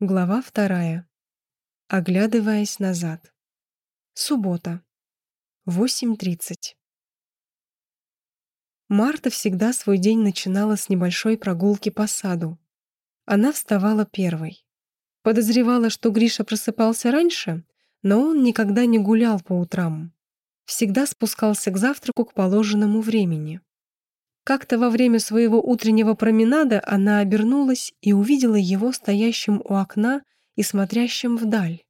Глава вторая. Оглядываясь назад. Суббота. 8.30. Марта всегда свой день начинала с небольшой прогулки по саду. Она вставала первой. Подозревала, что Гриша просыпался раньше, но он никогда не гулял по утрам. Всегда спускался к завтраку к положенному времени. Как-то во время своего утреннего променада она обернулась и увидела его стоящим у окна и смотрящим вдаль.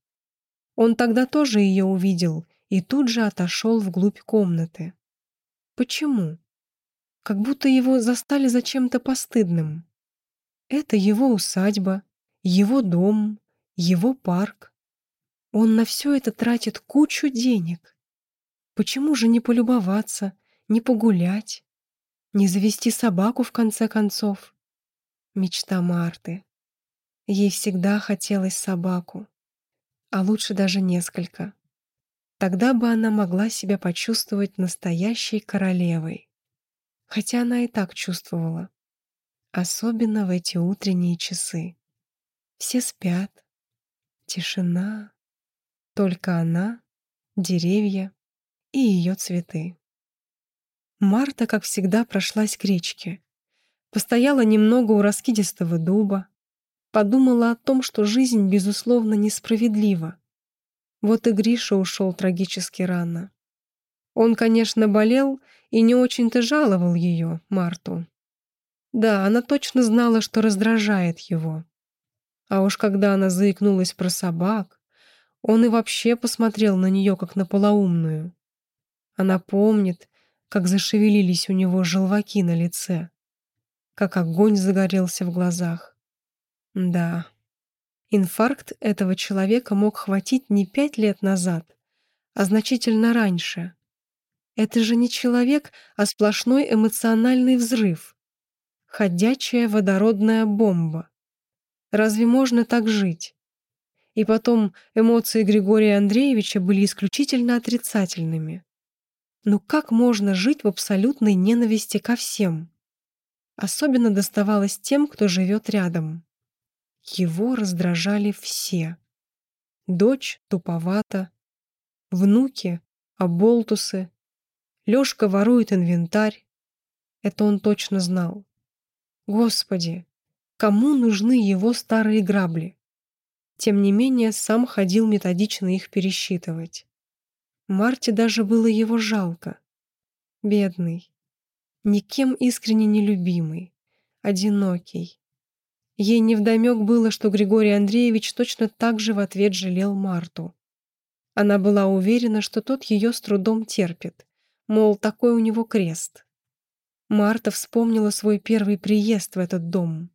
Он тогда тоже ее увидел и тут же отошел вглубь комнаты. Почему? Как будто его застали за чем-то постыдным. Это его усадьба, его дом, его парк. Он на все это тратит кучу денег. Почему же не полюбоваться, не погулять? Не завести собаку, в конце концов. Мечта Марты. Ей всегда хотелось собаку. А лучше даже несколько. Тогда бы она могла себя почувствовать настоящей королевой. Хотя она и так чувствовала. Особенно в эти утренние часы. Все спят. Тишина. Только она, деревья и ее цветы. Марта, как всегда, прошлась к речке. Постояла немного у раскидистого дуба. Подумала о том, что жизнь, безусловно, несправедлива. Вот и Гриша ушел трагически рано. Он, конечно, болел и не очень-то жаловал ее, Марту. Да, она точно знала, что раздражает его. А уж когда она заикнулась про собак, он и вообще посмотрел на нее, как на полоумную. Она помнит, как зашевелились у него желваки на лице, как огонь загорелся в глазах. Да, инфаркт этого человека мог хватить не пять лет назад, а значительно раньше. Это же не человек, а сплошной эмоциональный взрыв. Ходячая водородная бомба. Разве можно так жить? И потом эмоции Григория Андреевича были исключительно отрицательными. Ну как можно жить в абсолютной ненависти ко всем? Особенно доставалось тем, кто живет рядом. Его раздражали все. Дочь туповата, внуки — оболтусы, Лёшка ворует инвентарь. Это он точно знал. Господи, кому нужны его старые грабли? Тем не менее, сам ходил методично их пересчитывать. Марте даже было его жалко. Бедный, никем искренне нелюбимый, одинокий. Ей невдомек было, что Григорий Андреевич точно так же в ответ жалел Марту. Она была уверена, что тот ее с трудом терпит, мол, такой у него крест. Марта вспомнила свой первый приезд в этот дом.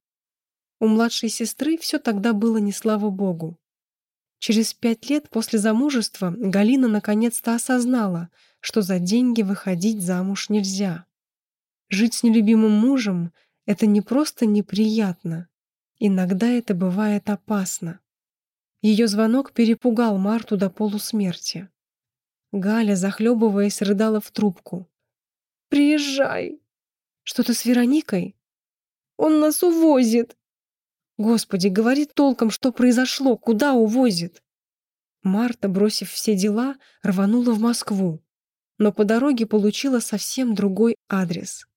У младшей сестры все тогда было не слава богу. Через пять лет после замужества Галина наконец-то осознала, что за деньги выходить замуж нельзя. Жить с нелюбимым мужем — это не просто неприятно. Иногда это бывает опасно. Ее звонок перепугал Марту до полусмерти. Галя, захлебываясь, рыдала в трубку. «Приезжай!» «Что-то с Вероникой?» «Он нас увозит!» Господи, говори толком, что произошло, куда увозит. Марта, бросив все дела, рванула в Москву, но по дороге получила совсем другой адрес.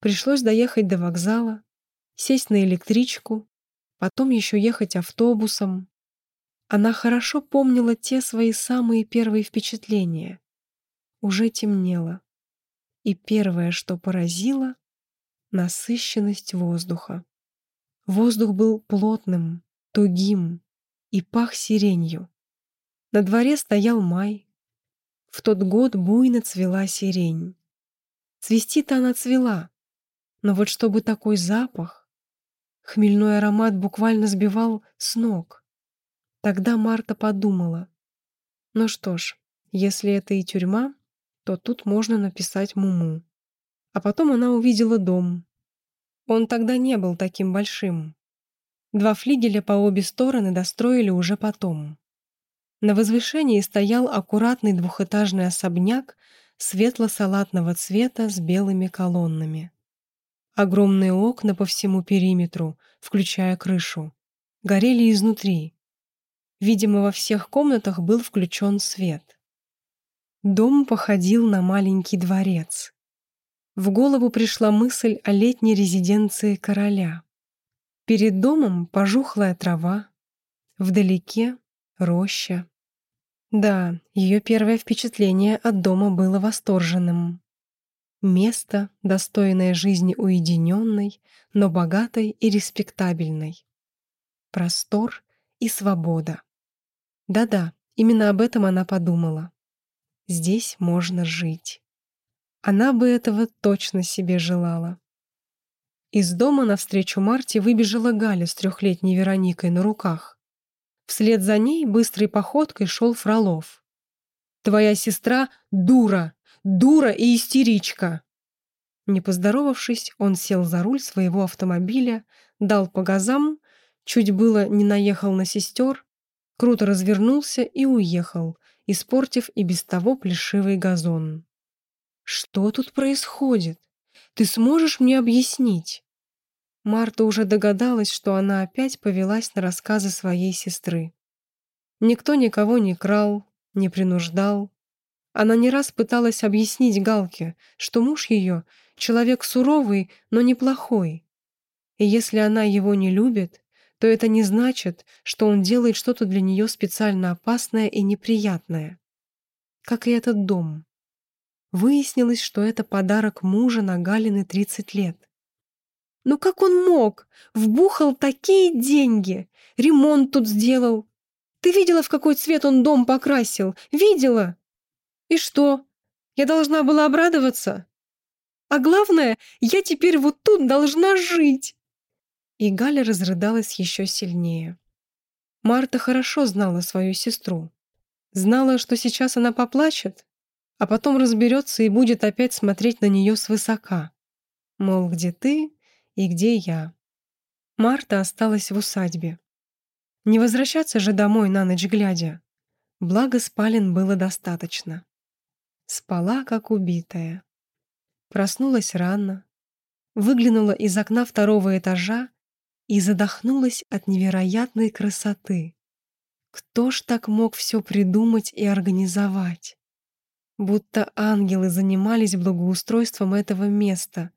Пришлось доехать до вокзала, сесть на электричку, потом еще ехать автобусом. Она хорошо помнила те свои самые первые впечатления. Уже темнело. И первое, что поразило — насыщенность воздуха. Воздух был плотным, тугим и пах сиренью. На дворе стоял май. В тот год буйно цвела сирень. Цвести-то она цвела, но вот чтобы такой запах, хмельной аромат буквально сбивал с ног. Тогда Марта подумала, ну что ж, если это и тюрьма, то тут можно написать Муму. А потом она увидела дом, он тогда не был таким большим. Два флигеля по обе стороны достроили уже потом. На возвышении стоял аккуратный двухэтажный особняк светло-салатного цвета с белыми колоннами. Огромные окна по всему периметру, включая крышу. горели изнутри. Видимо, во всех комнатах был включен свет. Дом походил на маленький дворец. В голову пришла мысль о летней резиденции короля. Перед домом пожухлая трава, вдалеке роща. Да, ее первое впечатление от дома было восторженным. Место, достойное жизни уединенной, но богатой и респектабельной. Простор и свобода. Да-да, именно об этом она подумала. Здесь можно жить. Она бы этого точно себе желала. Из дома навстречу Марте выбежала Галя с трехлетней Вероникой на руках. Вслед за ней быстрой походкой шел Фролов. «Твоя сестра — дура! Дура и истеричка!» Не поздоровавшись, он сел за руль своего автомобиля, дал по газам, чуть было не наехал на сестер, круто развернулся и уехал, испортив и без того плешивый газон. «Что тут происходит? Ты сможешь мне объяснить?» Марта уже догадалась, что она опять повелась на рассказы своей сестры. Никто никого не крал, не принуждал. Она не раз пыталась объяснить Галке, что муж ее — человек суровый, но неплохой. И если она его не любит, то это не значит, что он делает что-то для нее специально опасное и неприятное. Как и этот дом. Выяснилось, что это подарок мужа на Галины 30 лет. Ну как он мог? Вбухал такие деньги. Ремонт тут сделал. Ты видела, в какой цвет он дом покрасил? Видела? И что? Я должна была обрадоваться? А главное, я теперь вот тут должна жить. И Галя разрыдалась еще сильнее. Марта хорошо знала свою сестру. Знала, что сейчас она поплачет, а потом разберется и будет опять смотреть на нее свысока. Мол, где ты и где я? Марта осталась в усадьбе. Не возвращаться же домой на ночь глядя. Благо спален было достаточно. Спала, как убитая. Проснулась рано, выглянула из окна второго этажа и задохнулась от невероятной красоты. Кто ж так мог все придумать и организовать? Будто ангелы занимались благоустройством этого места.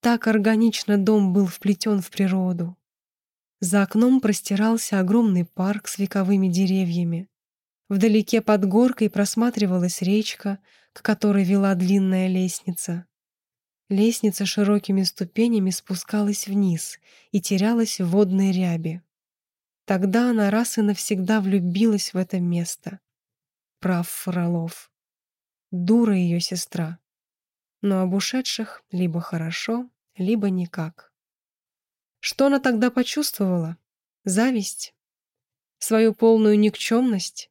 Так органично дом был вплетен в природу. За окном простирался огромный парк с вековыми деревьями. Вдалеке под горкой просматривалась речка, к которой вела длинная лестница. Лестница широкими ступенями спускалась вниз и терялась в водной ряби. Тогда она раз и навсегда влюбилась в это место. Прав Фролов. Дура ее сестра. Но об ушедших либо хорошо, либо никак. Что она тогда почувствовала? Зависть? Свою полную никчемность?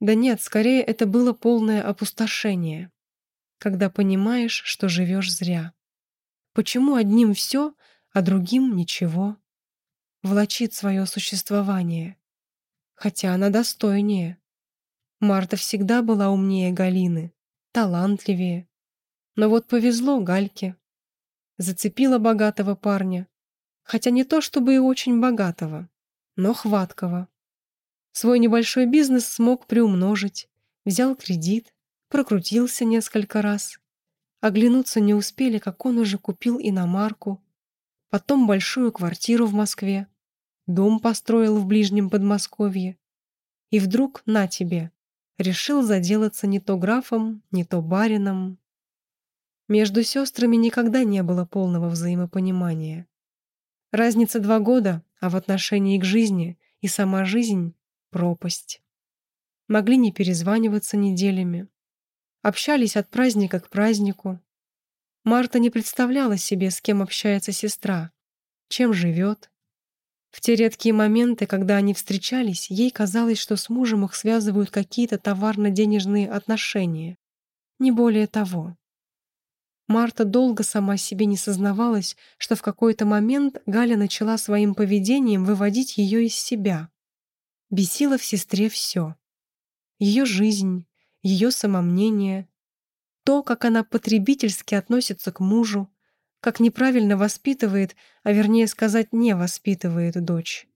Да нет, скорее это было полное опустошение когда понимаешь, что живешь зря. Почему одним все, а другим ничего? Влачит свое существование. Хотя она достойнее. Марта всегда была умнее Галины, талантливее. Но вот повезло Гальке. Зацепила богатого парня. Хотя не то чтобы и очень богатого, но хваткого. Свой небольшой бизнес смог приумножить, взял кредит, прокрутился несколько раз. Оглянуться не успели, как он уже купил иномарку, потом большую квартиру в Москве, дом построил в ближнем Подмосковье. И вдруг, на тебе, решил заделаться не то графом, не то барином. Между сестрами никогда не было полного взаимопонимания. Разница два года, а в отношении к жизни и сама жизнь — пропасть. Могли не перезваниваться неделями, общались от праздника к празднику. Марта не представляла себе, с кем общается сестра, чем живет. В те редкие моменты, когда они встречались, ей казалось, что с мужем их связывают какие-то товарно-денежные отношения. Не более того. Марта долго сама себе не сознавалась, что в какой-то момент Галя начала своим поведением выводить ее из себя. Бесило в сестре все. Ее жизнь, ее самомнение, то, как она потребительски относится к мужу, как неправильно воспитывает, а вернее сказать, не воспитывает дочь.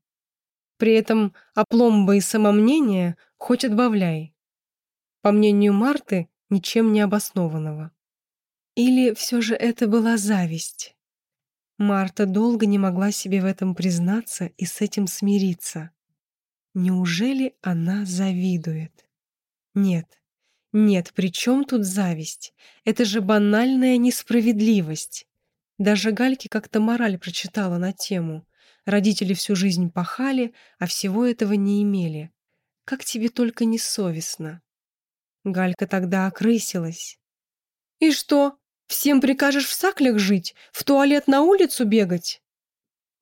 При этом опломба и самомнение хоть отбавляй. По мнению Марты, ничем не обоснованного. Или все же это была зависть? Марта долго не могла себе в этом признаться и с этим смириться. Неужели она завидует? Нет, нет, при чем тут зависть? Это же банальная несправедливость. Даже Гальке как-то мораль прочитала на тему. Родители всю жизнь пахали, а всего этого не имели. Как тебе только не совестно. Галька тогда окрысилась. «И что, всем прикажешь в саклях жить, в туалет на улицу бегать?»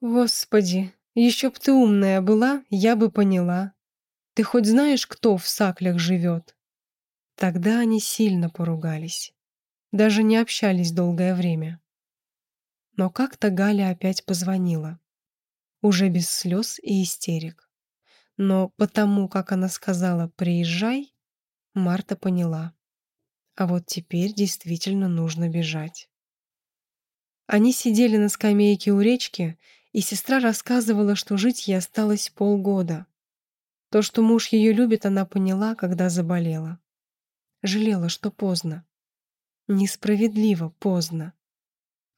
«Господи, еще б ты умная была, я бы поняла. Ты хоть знаешь, кто в саклях живет?» Тогда они сильно поругались. Даже не общались долгое время. Но как-то Галя опять позвонила. Уже без слез и истерик. Но потому, как она сказала «приезжай», Марта поняла. А вот теперь действительно нужно бежать. Они сидели на скамейке у речки, и сестра рассказывала, что жить ей осталось полгода. То, что муж ее любит, она поняла, когда заболела. Жалела, что поздно. Несправедливо поздно.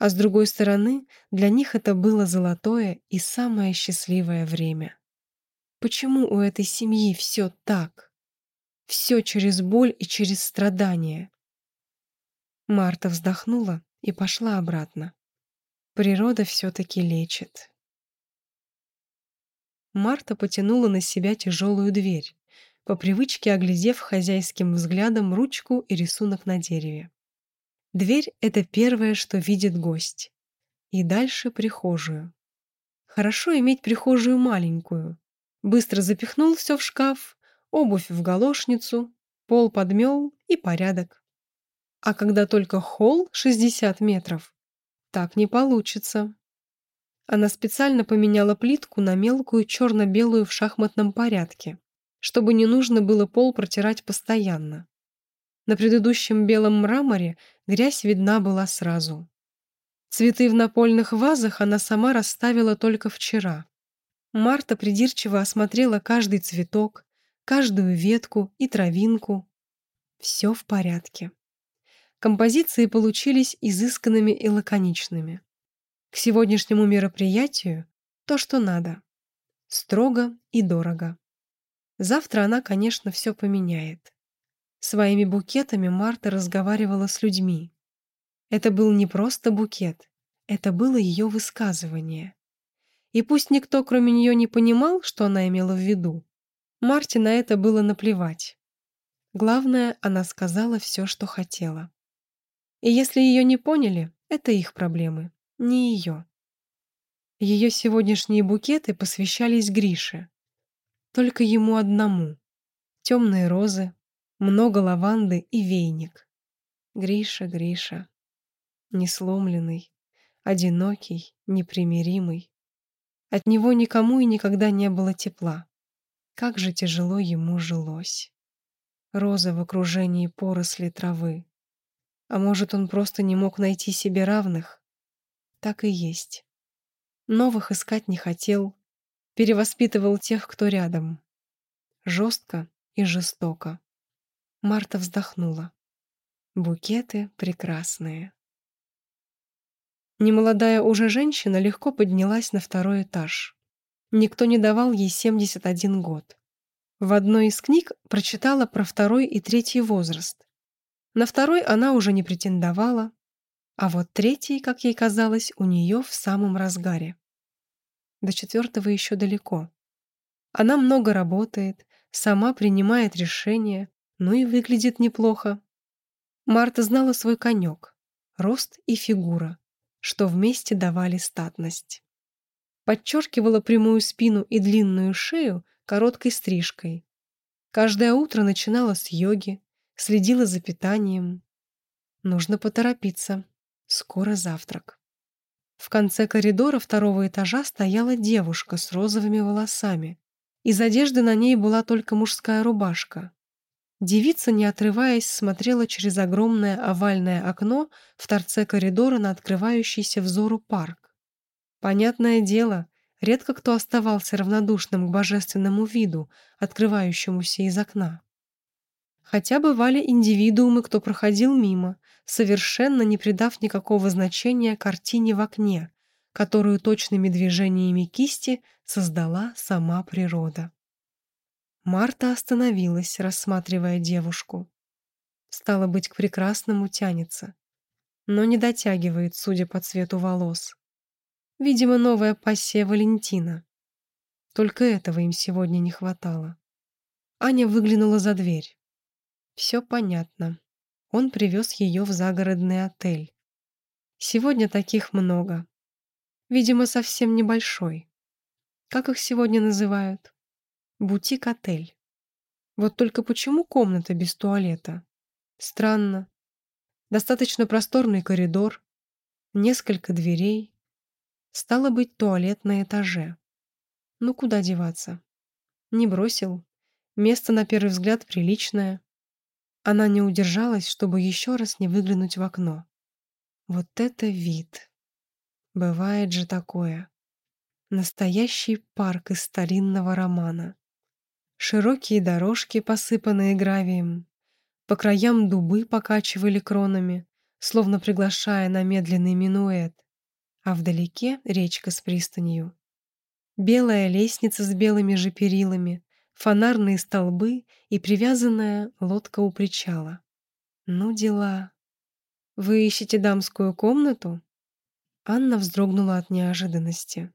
А с другой стороны, для них это было золотое и самое счастливое время. Почему у этой семьи все так? Все через боль и через страдания. Марта вздохнула и пошла обратно. Природа все-таки лечит. Марта потянула на себя тяжелую дверь, по привычке оглядев хозяйским взглядом ручку и рисунок на дереве. Дверь — это первое, что видит гость. И дальше прихожую. Хорошо иметь прихожую маленькую. Быстро запихнул все в шкаф, обувь в галошницу, пол подмел и порядок. А когда только холл 60 метров, так не получится. Она специально поменяла плитку на мелкую черно-белую в шахматном порядке, чтобы не нужно было пол протирать постоянно. На предыдущем белом мраморе грязь видна была сразу. Цветы в напольных вазах она сама расставила только вчера. Марта придирчиво осмотрела каждый цветок, каждую ветку и травинку. Все в порядке. Композиции получились изысканными и лаконичными. К сегодняшнему мероприятию то, что надо. Строго и дорого. Завтра она, конечно, все поменяет. Своими букетами Марта разговаривала с людьми. Это был не просто букет, это было ее высказывание. И пусть никто, кроме нее, не понимал, что она имела в виду, Марте на это было наплевать. Главное, она сказала все, что хотела. И если ее не поняли, это их проблемы, не ее. Ее сегодняшние букеты посвящались Грише. Только ему одному. Темные розы, много лаванды и вейник. Гриша, Гриша. Несломленный, одинокий, непримиримый. От него никому и никогда не было тепла. Как же тяжело ему жилось. Роза в окружении поросли травы. А может, он просто не мог найти себе равных? Так и есть. Новых искать не хотел, перевоспитывал тех, кто рядом. Жестко и жестоко. Марта вздохнула. Букеты прекрасные. Немолодая уже женщина легко поднялась на второй этаж. Никто не давал ей 71 год. В одной из книг прочитала про второй и третий возраст. На второй она уже не претендовала, а вот третий, как ей казалось, у нее в самом разгаре. До четвертого еще далеко. Она много работает, сама принимает решения, ну и выглядит неплохо. Марта знала свой конек — рост и фигура, что вместе давали статность подчеркивала прямую спину и длинную шею короткой стрижкой. Каждое утро начинала с йоги, следила за питанием. Нужно поторопиться. Скоро завтрак. В конце коридора второго этажа стояла девушка с розовыми волосами. Из одежды на ней была только мужская рубашка. Девица, не отрываясь, смотрела через огромное овальное окно в торце коридора на открывающийся взору парк. Понятное дело, Редко кто оставался равнодушным к божественному виду, открывающемуся из окна. Хотя бывали индивидуумы, кто проходил мимо, совершенно не придав никакого значения картине в окне, которую точными движениями кисти создала сама природа. Марта остановилась, рассматривая девушку. Стало быть, к прекрасному тянется, но не дотягивает, судя по цвету волос. Видимо, новая пассия Валентина. Только этого им сегодня не хватало. Аня выглянула за дверь. Все понятно. Он привез ее в загородный отель. Сегодня таких много. Видимо, совсем небольшой. Как их сегодня называют? Бутик-отель. Вот только почему комната без туалета? Странно. Достаточно просторный коридор, несколько дверей, Стало быть, туалет на этаже. Ну куда деваться? Не бросил. Место, на первый взгляд, приличное. Она не удержалась, чтобы еще раз не выглянуть в окно. Вот это вид! Бывает же такое. Настоящий парк из старинного романа. Широкие дорожки, посыпанные гравием. По краям дубы покачивали кронами, словно приглашая на медленный минуэт а вдалеке речка с пристанью. Белая лестница с белыми же перилами, фонарные столбы и привязанная лодка у причала. Ну дела. Вы ищете дамскую комнату? Анна вздрогнула от неожиданности.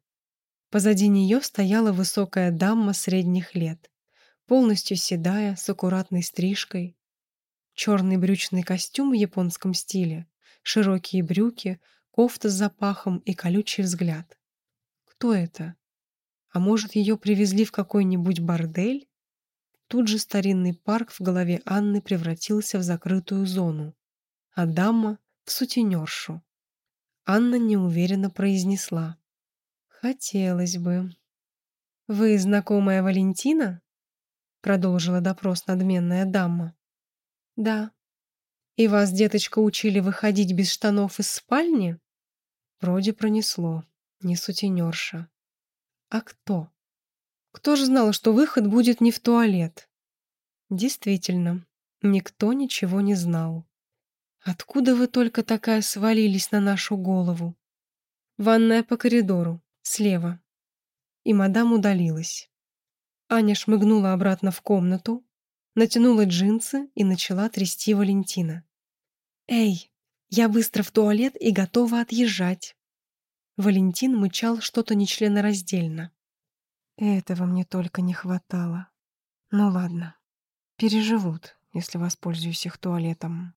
Позади нее стояла высокая дама средних лет, полностью седая, с аккуратной стрижкой. Черный брючный костюм в японском стиле, широкие брюки, кофта с запахом и колючий взгляд. Кто это? А может, ее привезли в какой-нибудь бордель? Тут же старинный парк в голове Анны превратился в закрытую зону, а дама — в сутенершу. Анна неуверенно произнесла. «Хотелось бы». «Вы знакомая Валентина?» Продолжила допрос надменная дама. «Да». «И вас, деточка, учили выходить без штанов из спальни?» Вроде пронесло. Не сутенерша. А кто? Кто же знал, что выход будет не в туалет? Действительно, никто ничего не знал. Откуда вы только такая свалились на нашу голову? Ванная по коридору, слева. И мадам удалилась. Аня шмыгнула обратно в комнату, натянула джинсы и начала трясти Валентина. «Эй, я быстро в туалет и готова отъезжать. Валентин мычал что-то нечленораздельно. Этого мне только не хватало. Ну ладно, переживут, если воспользуюсь их туалетом.